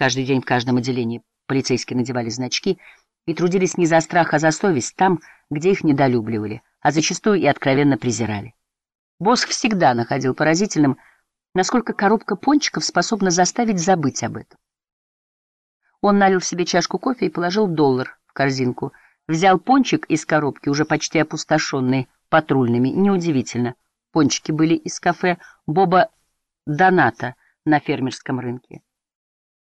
Каждый день в каждом отделении полицейские надевали значки и трудились не за страх, а за совесть там, где их недолюбливали, а зачастую и откровенно презирали. Босс всегда находил поразительным, насколько коробка пончиков способна заставить забыть об этом. Он налил себе чашку кофе и положил доллар в корзинку, взял пончик из коробки, уже почти опустошенный патрульными. Неудивительно, пончики были из кафе Боба Доната на фермерском рынке.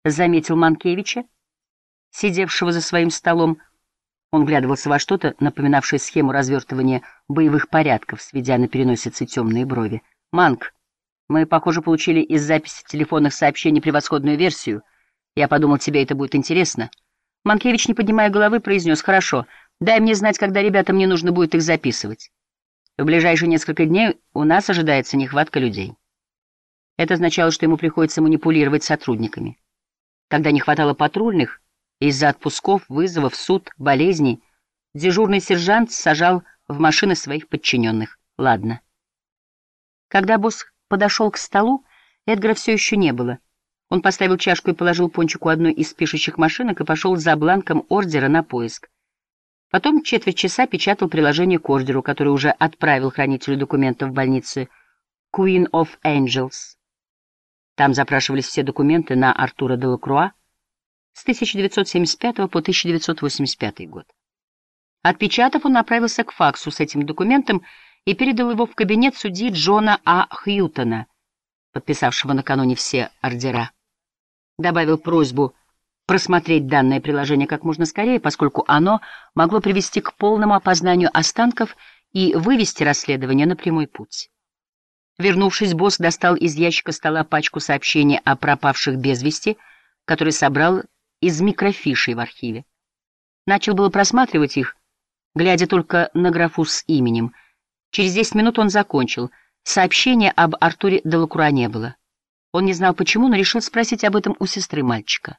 Заметил Манкевича, сидевшего за своим столом. Он глядывался во что-то, напоминавшее схему развертывания боевых порядков, сведя на переносице темные брови. «Манк, мы, похоже, получили из записи телефонных сообщений превосходную версию. Я подумал, тебе это будет интересно». Манкевич, не поднимая головы, произнес, «Хорошо, дай мне знать, когда ребятам мне нужно будет их записывать. В ближайшие несколько дней у нас ожидается нехватка людей». Это означало, что ему приходится манипулировать сотрудниками. Когда не хватало патрульных, из-за отпусков, вызовов, суд, болезней, дежурный сержант сажал в машины своих подчиненных. Ладно. Когда босс подошел к столу, Эдгара все еще не было. Он поставил чашку и положил пончик у одной из пишущих машинок и пошел за бланком ордера на поиск. Потом четверть часа печатал приложение к ордеру, который уже отправил хранителю документов в больнице Queen of Angels. Там запрашивались все документы на Артура Делакруа, с 1975 по 1985 год. Отпечатав, он направился к факсу с этим документом и передал его в кабинет судьи Джона А. Хьютона, подписавшего накануне все ордера. Добавил просьбу просмотреть данное приложение как можно скорее, поскольку оно могло привести к полному опознанию останков и вывести расследование на прямой путь. Вернувшись, босс достал из ящика стола пачку сообщений о пропавших без вести, который собрал из микрофишей в архиве. Начал было просматривать их, глядя только на графу с именем. Через десять минут он закончил. Сообщения об Артуре Делакура не было. Он не знал почему, но решил спросить об этом у сестры мальчика.